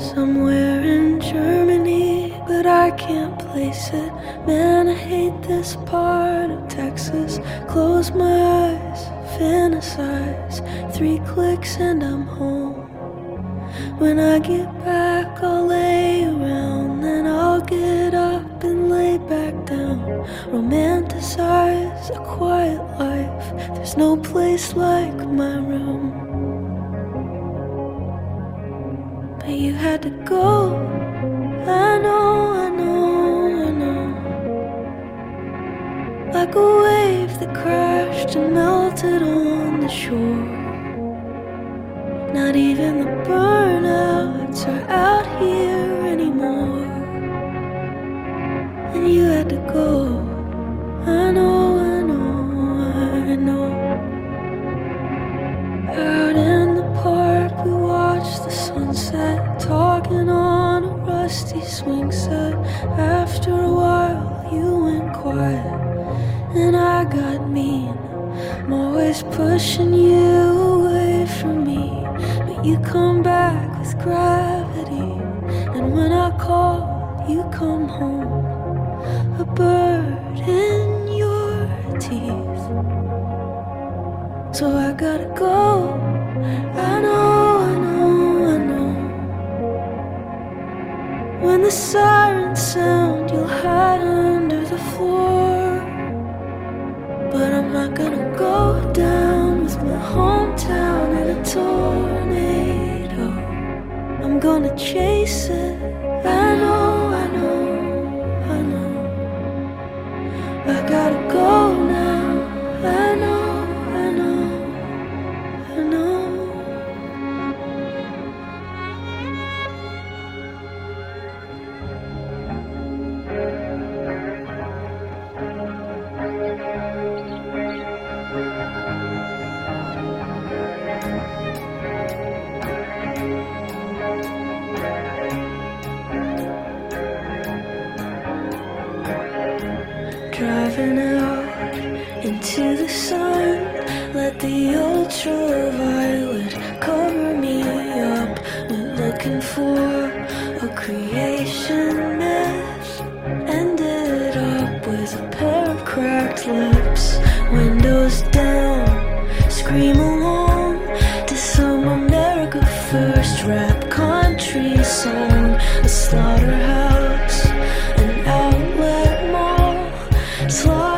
somewhere in Germany, but I can't place it. Man, I hate this part of Texas. Close my eyes, fantasize. Three clicks and I'm home. When I get back, I'll lay around, then I'll get up and lay back down. Romanticize a quiet life. There's no place like my room. You had to go. I know, I know, I know. Like a wave that crashed and melted on the shore. Not even the burnouts are out here anymore. And you had to go. I know, I know, I know. Out in the park, we watched the sunset, rusty swing set. After a while, you went quiet, and I got mean. I'm always pushing you away from me, but you come back with gravity. And when I call, you come home, a bird in your teeth. So I gotta go. I know, the sirens sound, you'll hide Driving out into the sun, let the ultraviolet cover me up. We're looking for a creation myth. Ended up with a pair of cracked lips, windows down, scream try